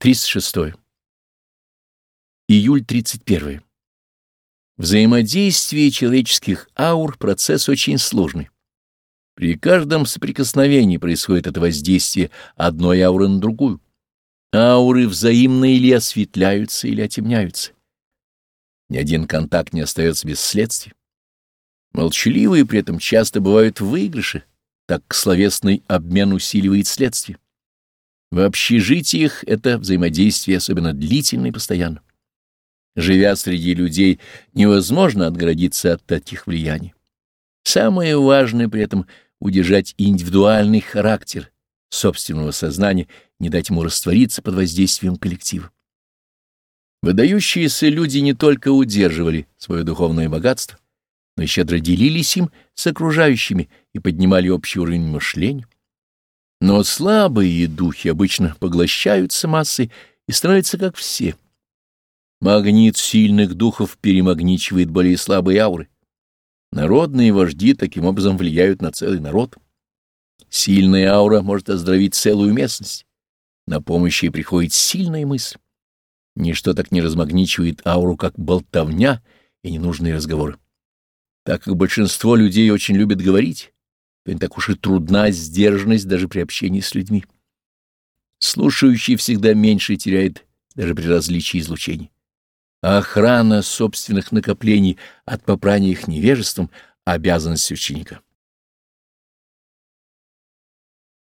36. Июль 31. Взаимодействие человеческих аур — процесс очень сложный. При каждом соприкосновении происходит это воздействие одной ауры на другую. Ауры взаимно или осветляются, или отемняются. Ни один контакт не остается без следствия. Молчаливые при этом часто бывают в выигрыше, так словесный обмен усиливает следствие. В общежитиях это взаимодействие особенно длительно и постоянно. Живя среди людей, невозможно отгородиться от таких влияний. Самое важное при этом — удержать индивидуальный характер собственного сознания, не дать ему раствориться под воздействием коллектива. Выдающиеся люди не только удерживали свое духовное богатство, но и щедро делились им с окружающими и поднимали общий уровень мышления. Но слабые духи обычно поглощаются массой и становятся как все. Магнит сильных духов перемагничивает более слабые ауры. Народные вожди таким образом влияют на целый народ. Сильная аура может оздоровить целую местность. На помощь ей приходит сильная мысль. Ничто так не размагничивает ауру, как болтовня и ненужные разговоры. Так как большинство людей очень любят говорить, то не так уж и трудна сдержанность даже при общении с людьми. Слушающий всегда меньше теряет даже при различии излучений. А охрана собственных накоплений от попрания их невежеством — обязанность ученика.